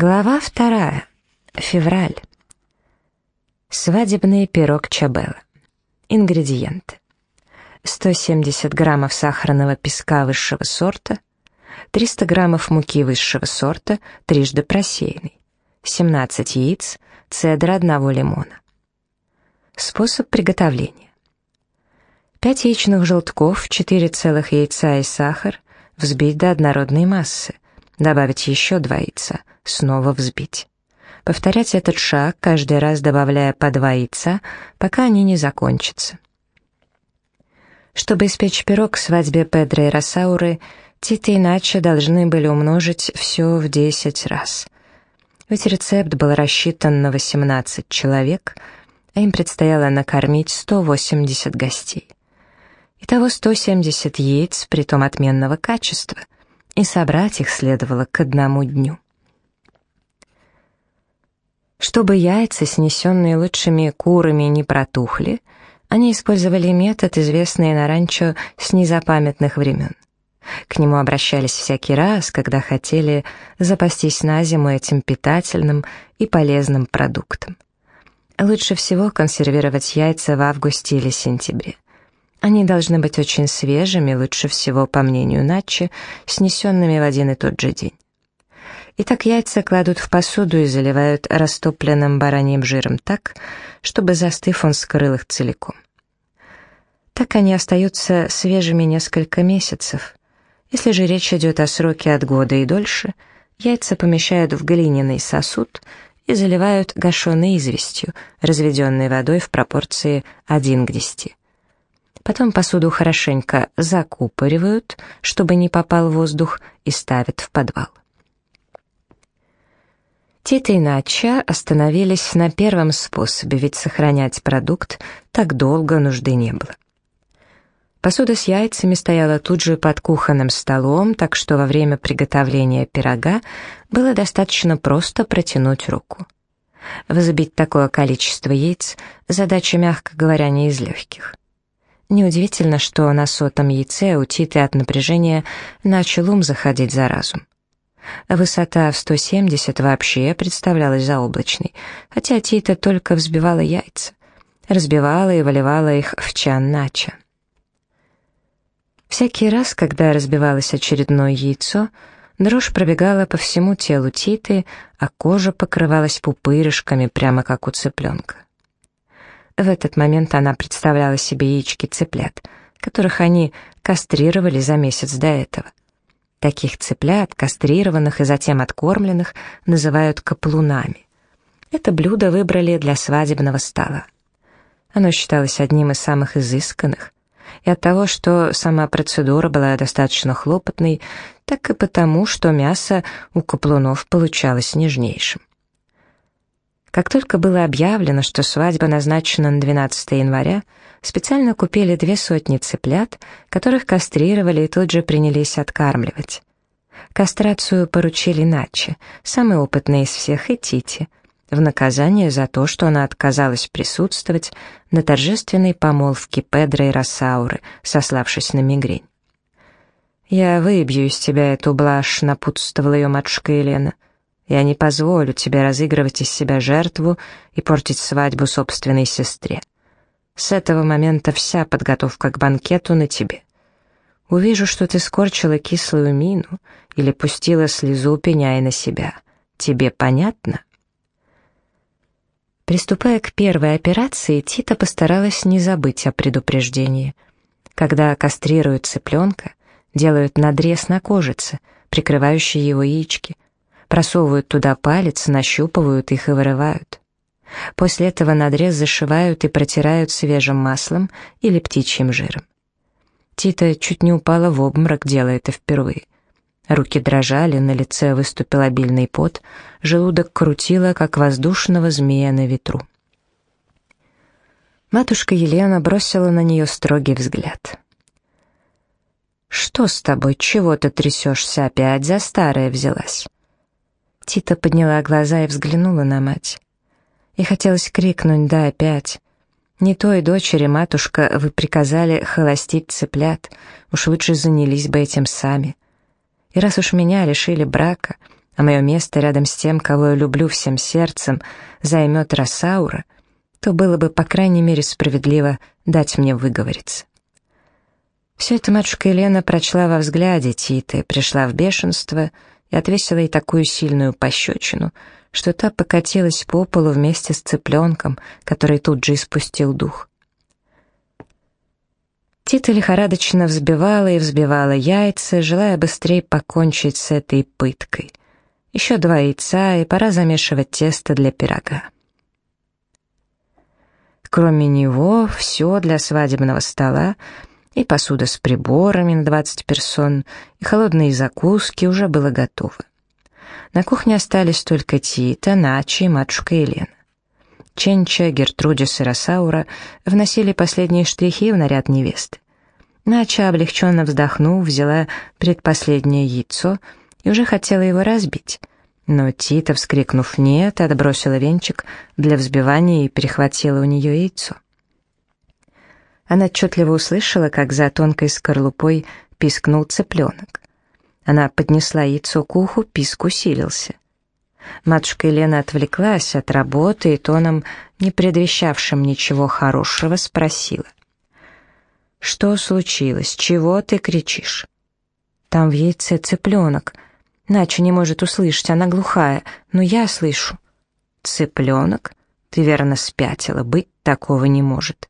Глава вторая. Февраль. Свадебный пирог Чабелла. Ингредиенты. 170 граммов сахарного песка высшего сорта, 300 граммов муки высшего сорта, трижды просеянной, 17 яиц, цедра одного лимона. Способ приготовления. 5 яичных желтков, 4 целых яйца и сахар взбить до однородной массы, добавить еще 2 яйца, снова взбить. Повторять этот шаг, каждый раз добавляя по 2 яйца, пока они не закончатся. Чтобы испечь пирог к свадьбе Педро и Росауры, Тита и Начо должны были умножить все в 10 раз. Ведь рецепт был рассчитан на 18 человек, а им предстояло накормить 180 гостей. Итого 170 яиц, притом отменного качества, и собрать их следовало к одному дню. Чтобы яйца, снесенные лучшими курами, не протухли, они использовали метод, известный на ранчо с незапамятных времен. К нему обращались всякий раз, когда хотели запастись на зиму этим питательным и полезным продуктом. Лучше всего консервировать яйца в августе или сентябре. Они должны быть очень свежими, лучше всего, по мнению Натчи, снесенными в один и тот же день. Итак, яйца кладут в посуду и заливают растопленным бараньим жиром так, чтобы застыв он скрыл их целиком. Так они остаются свежими несколько месяцев. Если же речь идет о сроке от года и дольше, яйца помещают в глиняный сосуд и заливают гашеной известью, разведенной водой в пропорции 1 к 10. Потом посуду хорошенько закупоривают, чтобы не попал воздух, и ставят в подвал. Тита и Нача остановились на первом способе, ведь сохранять продукт так долго нужды не было. Посуда с яйцами стояла тут же под кухонным столом, так что во время приготовления пирога было достаточно просто протянуть руку. Взбить такое количество яиц — задача, мягко говоря, не из легких. Неудивительно, что на сотом яйце у Титы от напряжения начал ум заходить за разум. Высота в 170 вообще представлялась заоблачной, хотя Тита только взбивала яйца, разбивала и выливала их в чан нача. Всякий раз, когда разбивалось очередное яйцо, дрожь пробегала по всему телу Титы, а кожа покрывалась пупырышками, прямо как у цыпленка. В этот момент она представляла себе яички цыплят, которых они кастрировали за месяц до этого. Таких цыплят, кастрированных и затем откормленных, называют каплунами. Это блюдо выбрали для свадебного стола. Оно считалось одним из самых изысканных, и от того, что сама процедура была достаточно хлопотной, так и потому, что мясо у каплунов получалось нежнейшим. Как только было объявлено, что свадьба назначена на 12 января, специально купили две сотни цыплят, которых кастрировали и тут же принялись откармливать. Кастрацию поручили Наче, самый опытный из всех, и Тити, в наказание за то, что она отказалась присутствовать на торжественной помолвке Педро и Росауры, сославшись на мигрень. «Я выбью из тебя эту блажь», — напутствовала ее матушка Елена — я не позволю тебе разыгрывать из себя жертву и портить свадьбу собственной сестре. С этого момента вся подготовка к банкету на тебе. Увижу, что ты скорчила кислую мину или пустила слезу, пеняя на себя. Тебе понятно?» Приступая к первой операции, Тита постаралась не забыть о предупреждении. Когда кастрируют цыпленка, делают надрез на кожице, прикрывающий его яички — просовывают туда палец, нащупывают их и вырывают. После этого надрез зашивают и протирают свежим маслом или птичьим жиром. Тита чуть не упала в обморок, делая это впервые. Руки дрожали, на лице выступил обильный пот, желудок крутило, как воздушного змея на ветру. Матушка Елена бросила на нее строгий взгляд. «Что с тобой? Чего ты трясешься? Опять за старое взялась?» Тита подняла глаза и взглянула на мать. И хотелось крикнуть «Да, опять!» Не той дочери, матушка, вы приказали холостить цыплят, уж лучше занялись бы этим сами. И раз уж меня лишили брака, а мое место рядом с тем, кого я люблю всем сердцем, займет Росаура, то было бы, по крайней мере, справедливо дать мне выговориться. Все это матушка Елена прочла во взгляде Титы, пришла в бешенство и отвесила ей такую сильную пощечину, что та покатилась по полу вместе с цыпленком, который тут же испустил дух. Тита лихорадочно взбивала и взбивала яйца, желая быстрее покончить с этой пыткой. Еще два яйца, и пора замешивать тесто для пирога. Кроме него, все для свадебного стола и посуда с приборами на 20 персон, и холодные закуски уже было готово. На кухне остались только Тита, Начи и матушка Елена. Ченча, Гертрудис и Росаура вносили последние штрихи в наряд невесты. Нача, облегченно вздохнув, взяла предпоследнее яйцо и уже хотела его разбить. Но Тита, вскрикнув «нет», отбросила венчик для взбивания и перехватила у нее яйцо. Она отчетливо услышала, как за тонкой скорлупой пискнул цыпленок. Она поднесла яйцо к уху, писк усилился. Матушка Елена отвлеклась от работы и тоном, не предвещавшим ничего хорошего, спросила. «Что случилось? Чего ты кричишь?» «Там в яйце цыпленок. Нача не может услышать, она глухая, но я слышу». «Цыпленок? Ты верно спятила, быть такого не может».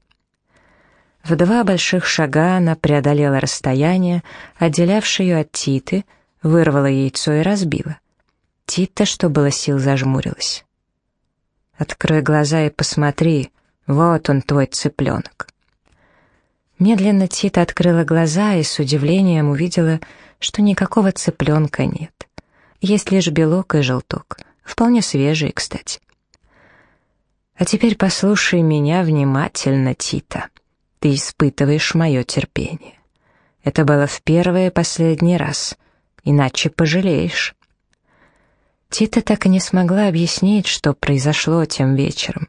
В два больших шага она преодолела расстояние, отделявшее ее от Титы, вырвала яйцо и разбила. Тита, что было сил, зажмурилась. «Открой глаза и посмотри, вот он, твой цыпленок». Медленно Тита открыла глаза и с удивлением увидела, что никакого цыпленка нет. Есть лишь белок и желток, вполне свежие, кстати. «А теперь послушай меня внимательно, Тита». Ты испытываешь мое терпение. Это было в первый и последний раз, иначе пожалеешь. Тита так и не смогла объяснить, что произошло тем вечером.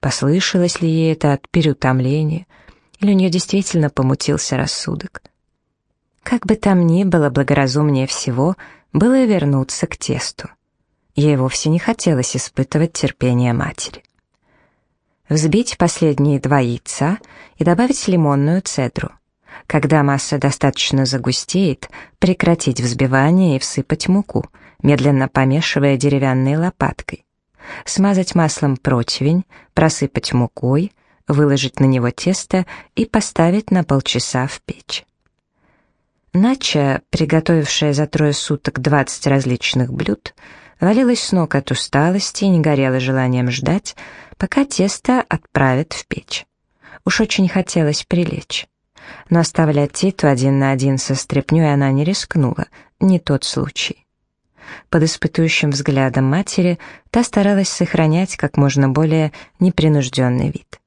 Послышалось ли ей это от переутомления, или у нее действительно помутился рассудок. Как бы там ни было, благоразумнее всего было вернуться к тесту. Ей вовсе не хотелось испытывать терпение матери взбить последние два яйца и добавить лимонную цедру. Когда масса достаточно загустеет, прекратить взбивание и всыпать муку, медленно помешивая деревянной лопаткой. Смазать маслом противень, просыпать мукой, выложить на него тесто и поставить на полчаса в печь. Нача, приготовившая за трое суток 20 различных блюд, валилась с ног от усталости и не горела желанием ждать, пока тесто отправят в печь. Уж очень хотелось прилечь. Но оставлять Титу один на один со стряпнёй она не рискнула, не тот случай. Под испытующим взглядом матери та старалась сохранять как можно более непринужденный вид.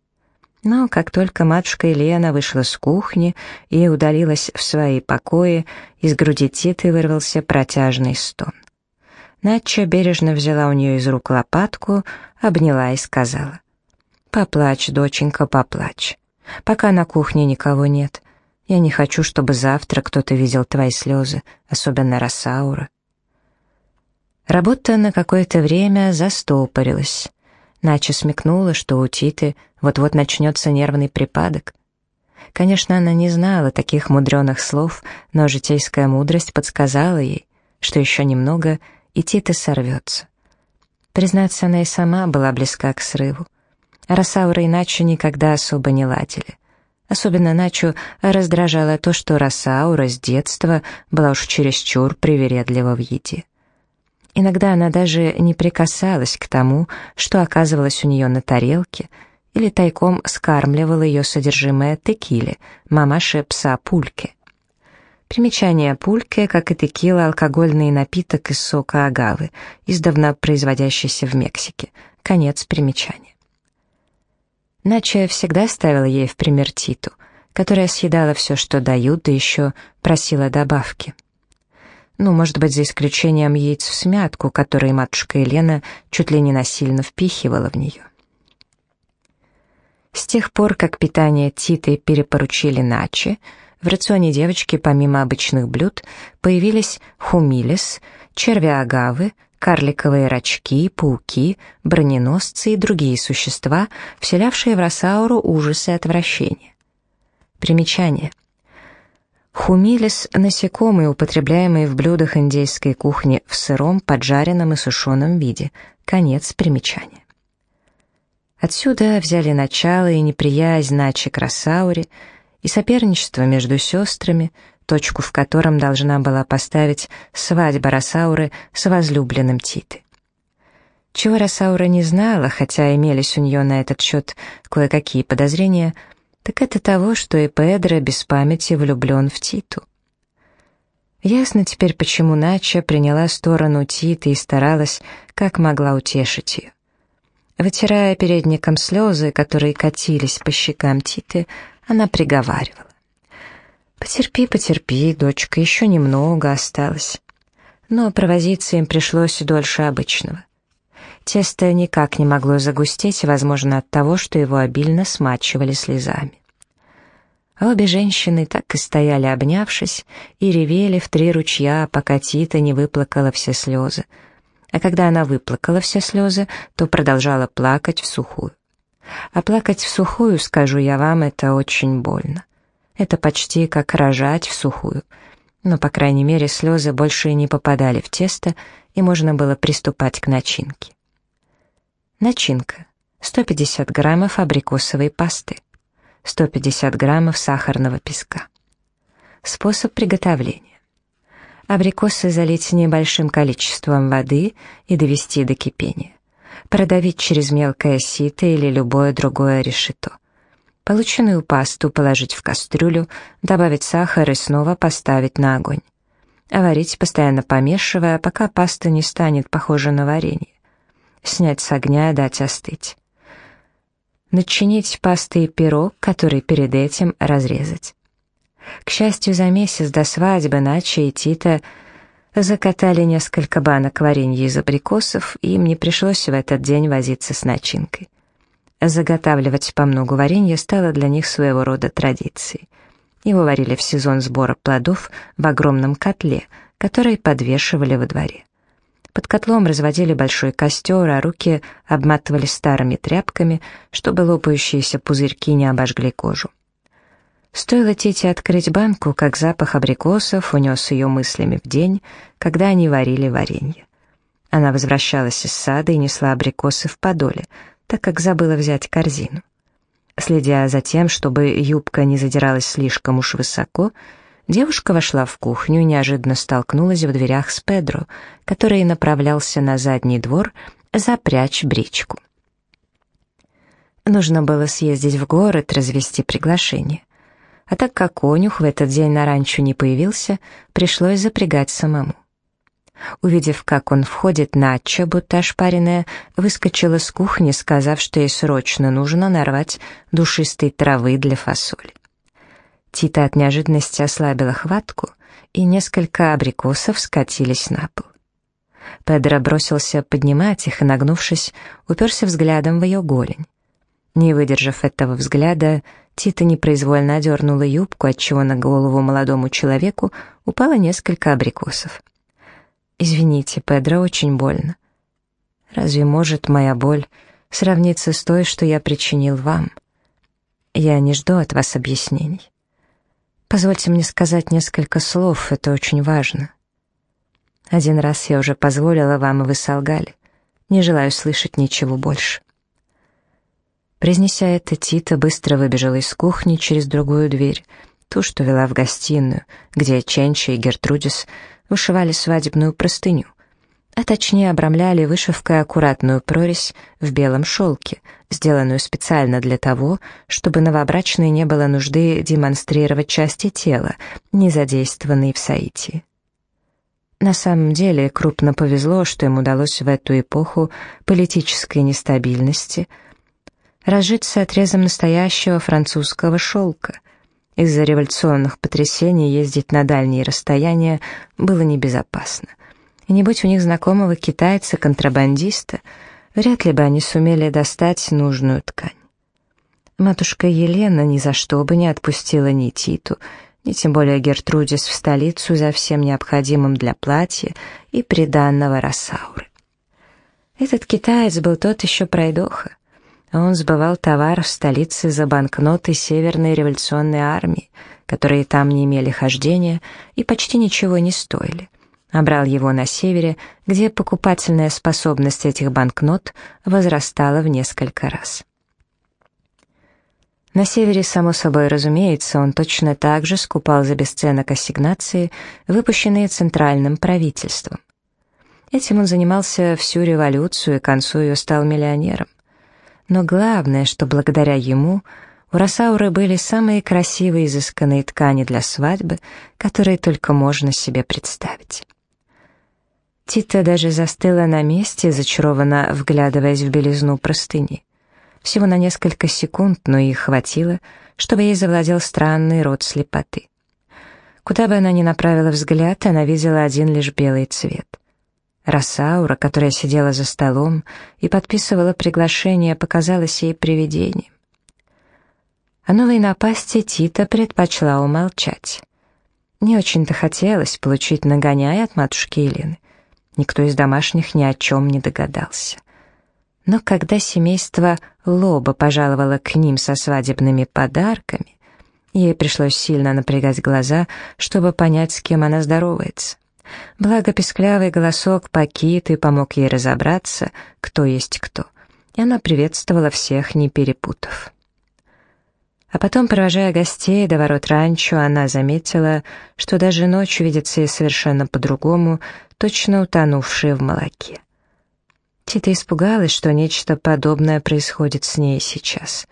Но как только матушка Елена вышла с кухни и удалилась в свои покои, из груди Титы вырвался протяжный стон. Натча бережно взяла у нее из рук лопатку, обняла и сказала. «Поплачь, доченька, поплачь. Пока на кухне никого нет. Я не хочу, чтобы завтра кто-то видел твои слезы, особенно Росаура». Работа на какое-то время застопорилась. Нача смекнула, что у Титы вот-вот начнется нервный припадок. Конечно, она не знала таких мудреных слов, но житейская мудрость подсказала ей, что еще немного — и Тита сорвется. Признаться, она и сама была близка к срыву. Росаура и Начо никогда особо не ладили. Особенно Начо раздражало то, что Росаура с детства была уж чересчур привередлива в еде. Иногда она даже не прикасалась к тому, что оказывалось у нее на тарелке, или тайком скармливала ее содержимое текили, мамаши пса Пульки. Примечание пульке, как и текила, алкогольный напиток из сока агавы, издавна производящийся в Мексике. Конец примечания. Нача всегда ставила ей в пример Титу, которая съедала все, что дают, да еще просила добавки. Ну, может быть, за исключением яиц в смятку, которые матушка Елена чуть ли не насильно впихивала в нее. С тех пор, как питание Титы перепоручили Наче, в рационе девочки помимо обычных блюд появились хумилис, черви агавы, карликовые рачки, пауки, броненосцы и другие существа, вселявшие в Росауру ужас и отвращение. Примечание. Хумилис — насекомые, употребляемые в блюдах индейской кухни в сыром, поджаренном и сушеном виде. Конец примечания. Отсюда взяли начало и неприязнь Начи к Росауре, и соперничество между сестрами, точку в котором должна была поставить свадьба Росауры с возлюбленным Титы. Чего Росаура не знала, хотя имелись у нее на этот счет кое-какие подозрения — так это того, что и Педро без памяти влюблен в Титу. Ясно теперь, почему Нача приняла сторону Титы и старалась, как могла утешить ее. Вытирая передником слезы, которые катились по щекам Титы, она приговаривала. «Потерпи, потерпи, дочка, еще немного осталось». Но провозиться им пришлось дольше обычного. Тесто никак не могло загустеть, возможно, от того, что его обильно смачивали слезами. Обе женщины так и стояли, обнявшись, и ревели в три ручья, пока Тита не выплакала все слезы. А когда она выплакала все слезы, то продолжала плакать в сухую. А плакать в сухую, скажу я вам, это очень больно. Это почти как рожать в сухую. Но, по крайней мере, слезы больше не попадали в тесто, и можно было приступать к начинке. Начинка. 150 граммов абрикосовой пасты. 150 граммов сахарного песка. Способ приготовления. Абрикосы залить небольшим количеством воды и довести до кипения. Продавить через мелкое сито или любое другое решето. Полученную пасту положить в кастрюлю, добавить сахар и снова поставить на огонь. Варить, постоянно помешивая, пока паста не станет похожа на варенье снять с огня и дать остыть. Начинить пастой пирог, который перед этим разрезать. К счастью, за месяц до свадьбы Нача и Тита закатали несколько банок варенья из абрикосов, и им не пришлось в этот день возиться с начинкой. Заготавливать по многу варенья стало для них своего рода традицией. Его варили в сезон сбора плодов в огромном котле, который подвешивали во дворе. Под котлом разводили большой костер, а руки обматывали старыми тряпками, чтобы лопающиеся пузырьки не обожгли кожу. Стоило Тете открыть банку, как запах абрикосов унес ее мыслями в день, когда они варили варенье. Она возвращалась из сада и несла абрикосы в подоле, так как забыла взять корзину. Следя за тем, чтобы юбка не задиралась слишком уж высоко, Девушка вошла в кухню и неожиданно столкнулась в дверях с Педро, который направлялся на задний двор запрячь бричку. Нужно было съездить в город, развести приглашение. А так как конюх в этот день на ранчо не появился, пришлось запрягать самому. Увидев, как он входит, Натча, будто ошпаренная, выскочила с кухни, сказав, что ей срочно нужно нарвать душистой травы для фасоли. Тита от неожиданности ослабила хватку, и несколько абрикосов скатились на пол. Педро бросился поднимать их и, нагнувшись, уперся взглядом в ее голень. Не выдержав этого взгляда, Тита непроизвольно одернула юбку, отчего на голову молодому человеку упало несколько абрикосов. «Извините, Педро, очень больно. Разве может моя боль сравниться с той, что я причинил вам? Я не жду от вас объяснений. Позвольте мне сказать несколько слов, это очень важно. Один раз я уже позволила вам, и вы солгали. Не желаю слышать ничего больше. Произнеся это, Тита быстро выбежала из кухни через другую дверь, ту, что вела в гостиную, где Ченча и Гертрудис вышивали свадебную простыню — а точнее обрамляли вышивкой аккуратную прорезь в белом шелке, сделанную специально для того, чтобы новобрачной не было нужды демонстрировать части тела, не задействованные в Саити. На самом деле крупно повезло, что им удалось в эту эпоху политической нестабильности разжиться отрезом настоящего французского шелка. Из-за революционных потрясений ездить на дальние расстояния было небезопасно и не будь у них знакомого китайца-контрабандиста, вряд ли бы они сумели достать нужную ткань. Матушка Елена ни за что бы не отпустила ни Титу, ни тем более Гертрудис в столицу за всем необходимым для платья и приданного Росауры. Этот китаец был тот еще пройдоха. Он сбывал товар в столице за банкноты Северной революционной армии, которые там не имели хождения и почти ничего не стоили. А брал его на севере, где покупательная способность этих банкнот возрастала в несколько раз. На севере, само собой разумеется, он точно так же скупал за бесценок ассигнации, выпущенные центральным правительством. Этим он занимался всю революцию и к концу ее стал миллионером. Но главное, что благодаря ему у Росауры были самые красивые изысканные ткани для свадьбы, которые только можно себе представить. Тита даже застыла на месте, зачарованно вглядываясь в белизну простыни. Всего на несколько секунд, но их хватило, чтобы ей завладел странный род слепоты. Куда бы она ни направила взгляд, она видела один лишь белый цвет. Росаура, которая сидела за столом и подписывала приглашение, показалась ей привидением. О новой напасти Тита предпочла умолчать. Не очень-то хотелось получить нагоняй от матушки Елены. Никто из домашних ни о чем не догадался. Но когда семейство Лоба пожаловало к ним со свадебными подарками, ей пришлось сильно напрягать глаза, чтобы понять, с кем она здоровается. Благо песклявый голосок Пакиты помог ей разобраться, кто есть кто, и она приветствовала всех, не перепутав. А потом, провожая гостей до ворот ранчо, она заметила, что даже ночью видится ей совершенно по-другому, точно утонувшие в молоке. Тита испугалась, что нечто подобное происходит с ней сейчас.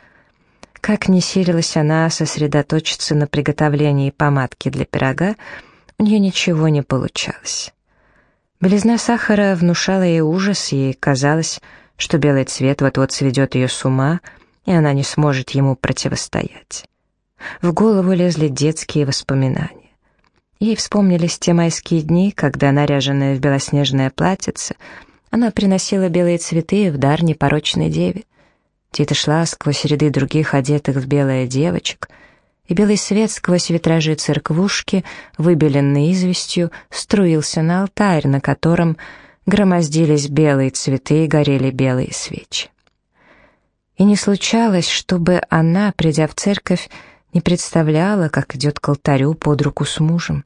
Как не силилась она сосредоточиться на приготовлении помадки для пирога, у нее ничего не получалось. Белизна сахара внушала ей ужас, ей казалось, что белый цвет вот-вот сведет ее с ума, и она не сможет ему противостоять. В голову лезли детские воспоминания. Ей вспомнились те майские дни, когда, наряженная в белоснежное платьице, она приносила белые цветы в дар непорочной деве. Тита шла сквозь ряды других одетых в белое девочек — и белый свет сквозь витражи церквушки, выбеленный известью, струился на алтарь, на котором громоздились белые цветы и горели белые свечи. И не случалось, чтобы она, придя в церковь, не представляла, как идет к алтарю под руку с мужем.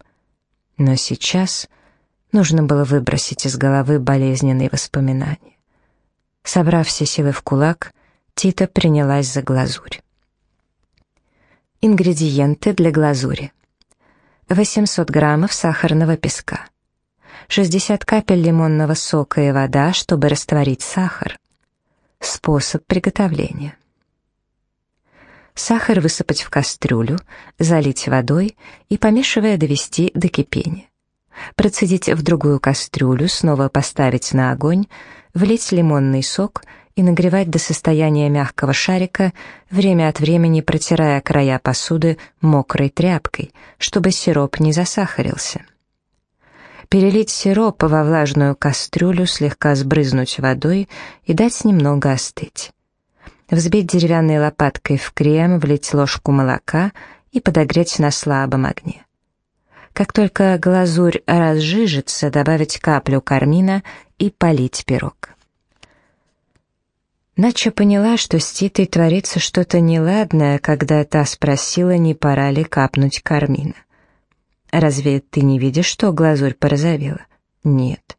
Но сейчас нужно было выбросить из головы болезненные воспоминания. Собрав все силы в кулак, Тита принялась за глазурь. Ингредиенты для глазури. 800 граммов сахарного песка. 60 капель лимонного сока и вода, чтобы растворить сахар. Способ приготовления. Сахар высыпать в кастрюлю, залить водой и, помешивая, довести до кипения. Процедить в другую кастрюлю, снова поставить на огонь, влить лимонный сок и нагревать до состояния мягкого шарика, время от времени протирая края посуды мокрой тряпкой, чтобы сироп не засахарился. Перелить сироп во влажную кастрюлю, слегка сбрызнуть водой и дать немного остыть. Взбить деревянной лопаткой в крем, влить ложку молока и подогреть на слабом огне. Как только глазурь разжижится, добавить каплю кармина и полить пирог. Нача поняла, что с Титой творится что-то неладное, когда та спросила, не пора ли капнуть кармина. «Разве ты не видишь, что глазурь порозовела?» «Нет».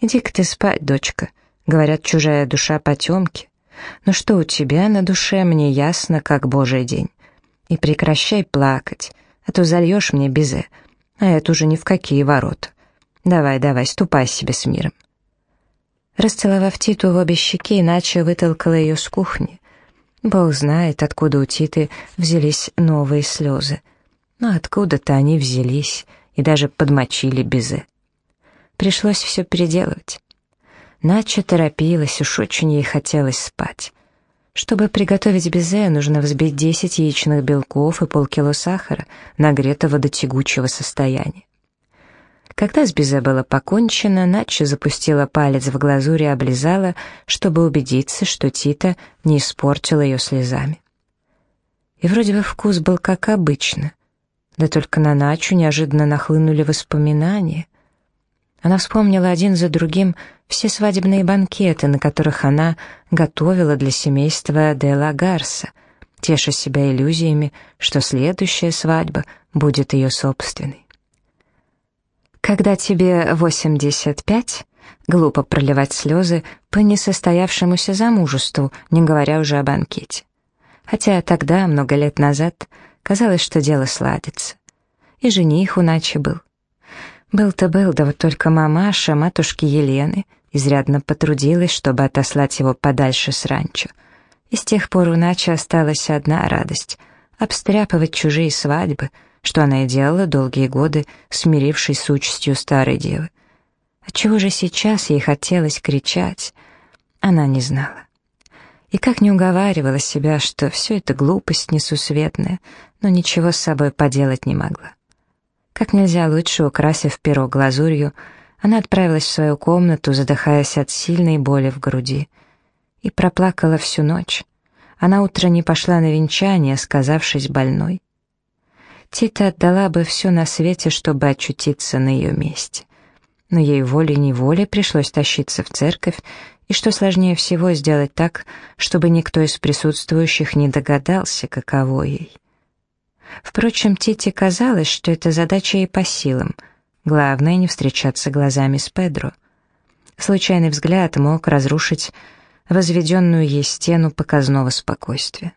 «Иди-ка ты спать, дочка», — говорят, чужая душа потемки. «Ну что у тебя на душе, мне ясно, как божий день. И прекращай плакать, а то зальешь мне безе, а это уже ни в какие ворота. Давай, давай, ступай себе с миром». Расцеловав Титу в обе щеки, иначе вытолкала ее с кухни. Бог знает, откуда у Титы взялись новые слезы. Но откуда-то они взялись и даже подмочили безе. Пришлось все переделывать. Нача торопилась, уж очень ей хотелось спать. Чтобы приготовить безе, нужно взбить 10 яичных белков и полкило сахара, нагретого до тягучего состояния. Когда с безе было покончено, Нача запустила палец в глазурь и облизала, чтобы убедиться, что Тита не испортила ее слезами. И вроде бы вкус был как обычно, да только на Начу неожиданно нахлынули воспоминания. Она вспомнила один за другим все свадебные банкеты, на которых она готовила для семейства де ла Гарса, теша себя иллюзиями, что следующая свадьба будет ее собственной. Когда тебе 85, глупо проливать слезы по несостоявшемуся замужеству, не говоря уже о банкете. Хотя тогда, много лет назад, казалось, что дело сладится. И жених уначе был. Был-то был, да вот только мамаша, матушки Елены, изрядно потрудилась, чтобы отослать его подальше с ранчо. И с тех пор у Начи осталась одна радость — обстряпывать чужие свадьбы, что она и делала долгие годы, смирившись с участью старой девы. Отчего же сейчас ей хотелось кричать, она не знала. И как не уговаривала себя, что все это глупость несусветная, но ничего с собой поделать не могла. Как нельзя лучше украсив перо глазурью, она отправилась в свою комнату, задыхаясь от сильной боли в груди, и проплакала всю ночь. Она утро не пошла на венчание, сказавшись больной. Тита отдала бы все на свете, чтобы очутиться на ее месте. Но ей волей-неволей пришлось тащиться в церковь, и что сложнее всего сделать так, чтобы никто из присутствующих не догадался, каково ей. Впрочем, Тите казалось, что эта задача ей по силам. Главное — не встречаться глазами с Педро. Случайный взгляд мог разрушить возведенную ей стену показного спокойствия.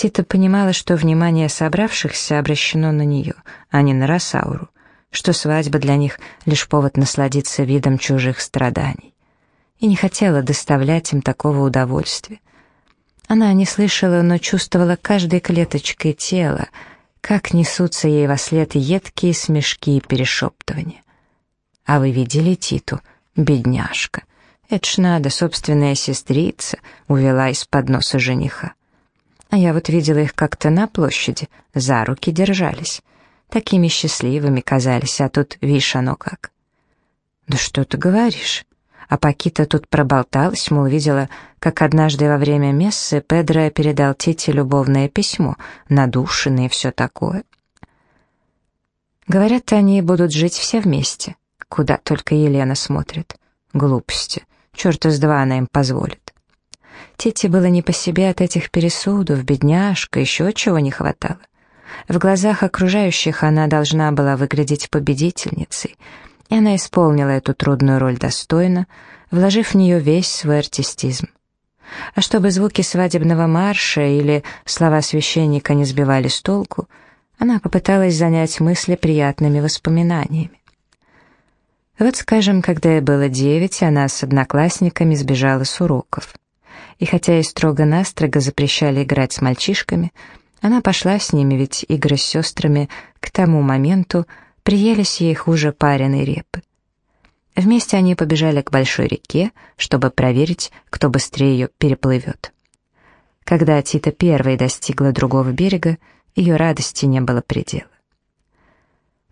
Тита понимала, что внимание собравшихся обращено на нее, а не на Росауру, что свадьба для них — лишь повод насладиться видом чужих страданий. И не хотела доставлять им такого удовольствия. Она не слышала, но чувствовала каждой клеточкой тела, как несутся ей во след едкие смешки и перешептывания. «А вы видели Титу? Бедняжка! Это ж надо, собственная сестрица увела из-под носа жениха. А я вот видела их как-то на площади, за руки держались. Такими счастливыми казались, а тут, видишь, оно как». «Да что ты говоришь?» А Пакита тут проболталась, мол, видела, как однажды во время мессы Педро передал Тите любовное письмо, надушенное и все такое. Говорят, они будут жить все вместе. Куда только Елена смотрит. Глупости. Черта с два она им позволит. Тите было не по себе от этих пересудов, бедняжка, еще чего не хватало. В глазах окружающих она должна была выглядеть победительницей — и она исполнила эту трудную роль достойно, вложив в нее весь свой артистизм. А чтобы звуки свадебного марша или слова священника не сбивали с толку, она попыталась занять мысли приятными воспоминаниями. Вот, скажем, когда ей было девять, она с одноклассниками сбежала с уроков. И хотя ей строго-настрого запрещали играть с мальчишками, она пошла с ними, ведь игры с сестрами к тому моменту приелись ей хуже пареной репы. Вместе они побежали к большой реке, чтобы проверить, кто быстрее ее переплывет. Когда Тита первой достигла другого берега, ее радости не было предела.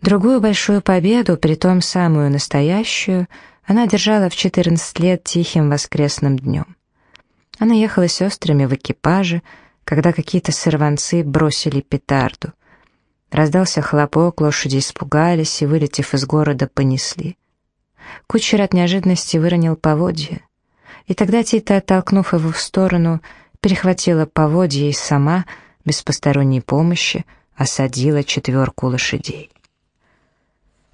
Другую большую победу, притом самую настоящую, она держала в 14 лет тихим воскресным днем. Она ехала с сестрами в экипаже, когда какие-то сорванцы бросили петарду. Раздался хлопок, лошади испугались и, вылетев из города, понесли. Кучер от неожиданности выронил поводья. И тогда Тита, оттолкнув его в сторону, перехватила поводья и сама, без посторонней помощи, осадила четверку лошадей.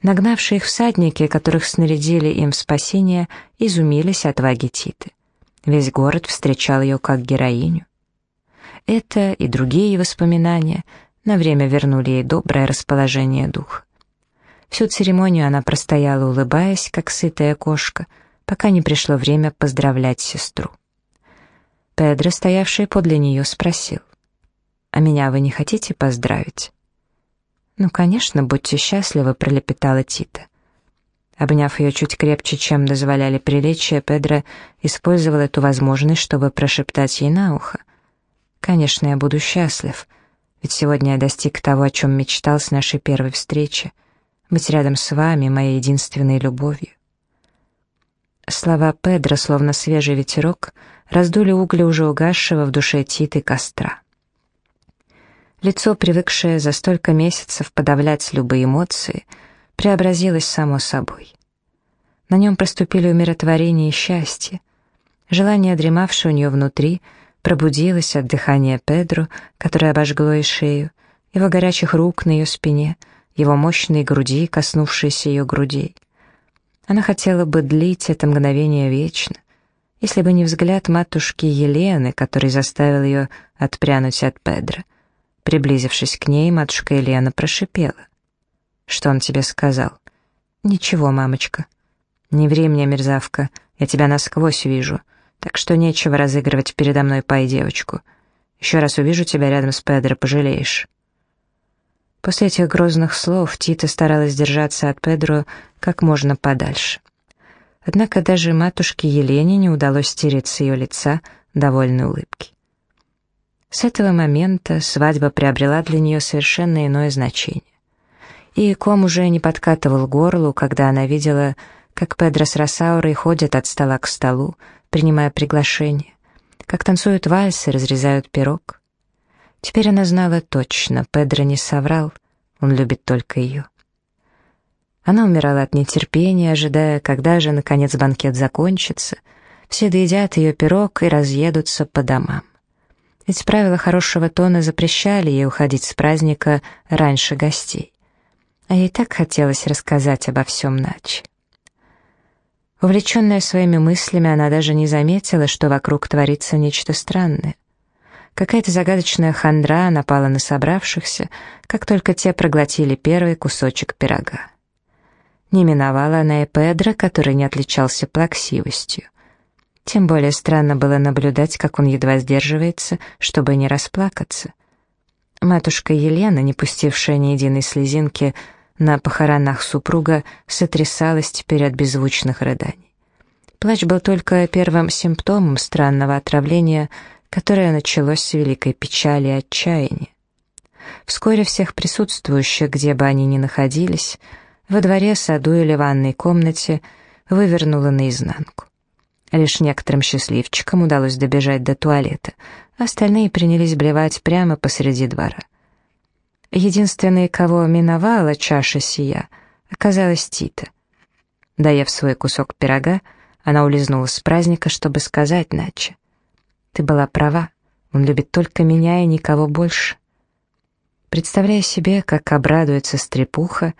Нагнавшие их всадники, которых снарядили им спасение, изумились отваги Титы. Весь город встречал ее как героиню. Это и другие воспоминания на время вернули ей доброе расположение духа. Всю церемонию она простояла, улыбаясь, как сытая кошка, пока не пришло время поздравлять сестру. Педро, стоявший подле нее, спросил, «А меня вы не хотите поздравить?» «Ну, конечно, будьте счастливы», — пролепетала Тита. Обняв ее чуть крепче, чем дозволяли приличия, Педро использовал эту возможность, чтобы прошептать ей на ухо. «Конечно, я буду счастлив», — ведь сегодня я достиг того, о чем мечтал с нашей первой встречи. Быть рядом с вами, моей единственной любовью. Слова Педро, словно свежий ветерок, раздули угли уже угасшего в душе Титы костра. Лицо, привыкшее за столько месяцев подавлять любые эмоции, преобразилось само собой. На нем проступили умиротворение и счастье. Желание, дремавшее у нее внутри, пробудилось от дыхания Педро, которое обожгло ей шею, его горячих рук на ее спине, его мощные груди, коснувшиеся ее грудей. Она хотела бы длить это мгновение вечно, если бы не взгляд матушки Елены, который заставил ее отпрянуть от Педро. Приблизившись к ней, матушка Елена прошипела. «Что он тебе сказал?» «Ничего, мамочка». «Не ври мне, мерзавка, я тебя насквозь вижу, так что нечего разыгрывать передо мной пай девочку. Еще раз увижу тебя рядом с Педро, пожалеешь». После этих грозных слов Тита старалась держаться от Педро как можно подальше. Однако даже матушке Елене не удалось стереть с ее лица довольной улыбки. С этого момента свадьба приобрела для нее совершенно иное значение. И ком уже не подкатывал горлу, когда она видела, как Педро с Росаурой ходят от стола к столу, принимая приглашение, как танцуют вальсы, разрезают пирог. Теперь она знала точно, Педро не соврал, он любит только ее. Она умирала от нетерпения, ожидая, когда же, наконец, банкет закончится, все доедят ее пирог и разъедутся по домам. Ведь правила хорошего тона запрещали ей уходить с праздника раньше гостей. А ей так хотелось рассказать обо всем Наче. Увлеченная своими мыслями, она даже не заметила, что вокруг творится нечто странное. Какая-то загадочная хандра напала на собравшихся, как только те проглотили первый кусочек пирога. Не миновала она и Педро, который не отличался плаксивостью. Тем более странно было наблюдать, как он едва сдерживается, чтобы не расплакаться. Матушка Елена, не пустившая ни единой слезинки на похоронах супруга, сотрясалась теперь от беззвучных рыданий. Плач был только первым симптомом странного отравления — которое началось с великой печали и отчаяния. Вскоре всех присутствующих, где бы они ни находились, во дворе, саду или ванной комнате, вывернуло наизнанку. Лишь некоторым счастливчикам удалось добежать до туалета, остальные принялись блевать прямо посреди двора. Единственной, кого миновала чаша сия, оказалась Тита. Доев свой кусок пирога, она улизнула с праздника, чтобы сказать Наче. Ты была права, он любит только меня и никого больше. Представляя себе, как обрадуется стрепуха,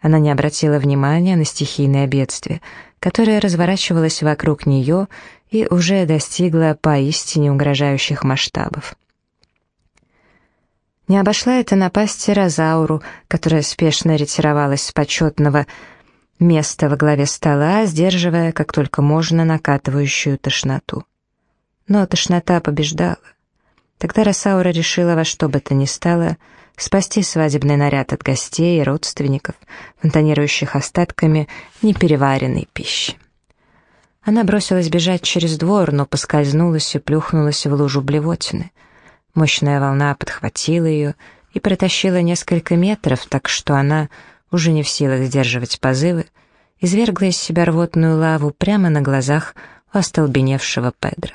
она не обратила внимания на стихийное бедствие, которое разворачивалось вокруг нее и уже достигло поистине угрожающих масштабов. Не обошла это напасть Розауру, которая спешно ретировалась с почетного места во главе стола, сдерживая, как только можно, накатывающую тошноту. Но тошнота побеждала. Тогда Росаура решила во что бы то ни стало спасти свадебный наряд от гостей и родственников, фонтанирующих остатками непереваренной пищи. Она бросилась бежать через двор, но поскользнулась и плюхнулась в лужу блевотины. Мощная волна подхватила ее и протащила несколько метров, так что она, уже не в силах сдерживать позывы, извергла из себя рвотную лаву прямо на глазах у остолбеневшего Педра.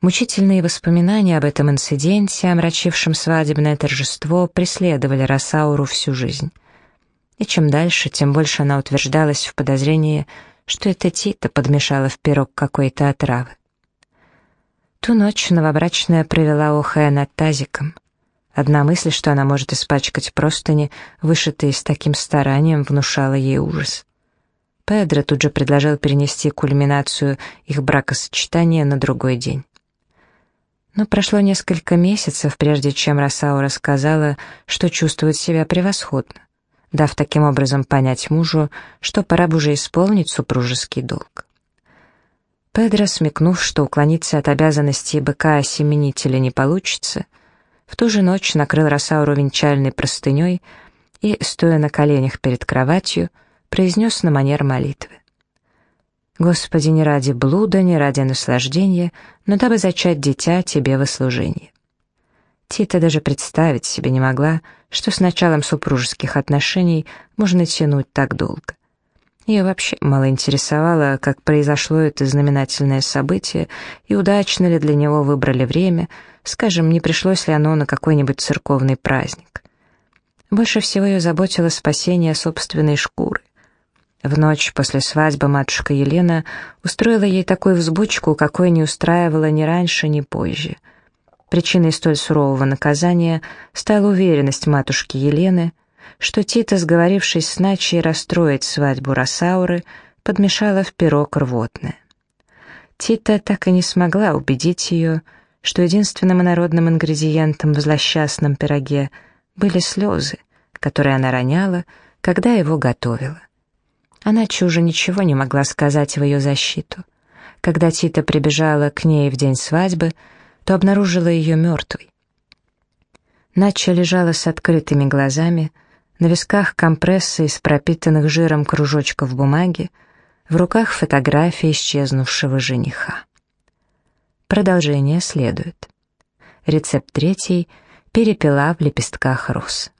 Мучительные воспоминания об этом инциденте, омрачившем свадебное торжество, преследовали Росауру всю жизнь. И чем дальше, тем больше она утверждалась в подозрении, что это Тита подмешала в пирог какой-то отравы. Ту ночь новобрачная провела охая над тазиком. Одна мысль, что она может испачкать простыни, вышитые с таким старанием, внушала ей ужас. Педро тут же предложил перенести кульминацию их бракосочетания на другой день. Но прошло несколько месяцев, прежде чем Росау рассказала, что чувствует себя превосходно, дав таким образом понять мужу, что пора бы уже исполнить супружеский долг. Педро, смекнув, что уклониться от обязанностей быка-осеменителя не получится, в ту же ночь накрыл Росауру венчальной простыней и, стоя на коленях перед кроватью, произнес на манер молитвы. Господи, не ради блуда, не ради наслаждения, но дабы зачать дитя тебе во служении. Тита даже представить себе не могла, что с началом супружеских отношений можно тянуть так долго. Ее вообще мало интересовало, как произошло это знаменательное событие и удачно ли для него выбрали время, скажем, не пришлось ли оно на какой-нибудь церковный праздник. Больше всего ее заботило спасение собственной шкуры. В ночь после свадьбы матушка Елена устроила ей такую взбучку, какой не устраивала ни раньше, ни позже. Причиной столь сурового наказания стала уверенность матушки Елены, что Тита, сговорившись с Начей расстроить свадьбу Росауры, подмешала в пирог рвотное. Тита так и не смогла убедить ее, что единственным народным ингредиентом в злосчастном пироге были слезы, которые она роняла, когда его готовила. Она чуже ничего не могла сказать в ее защиту. Когда Тита прибежала к ней в день свадьбы, то обнаружила ее мертвой. Нача лежала с открытыми глазами, на висках компрессы из пропитанных жиром кружочков бумаги, в руках фотография исчезнувшего жениха. Продолжение следует. Рецепт третий. Перепела в лепестках роз.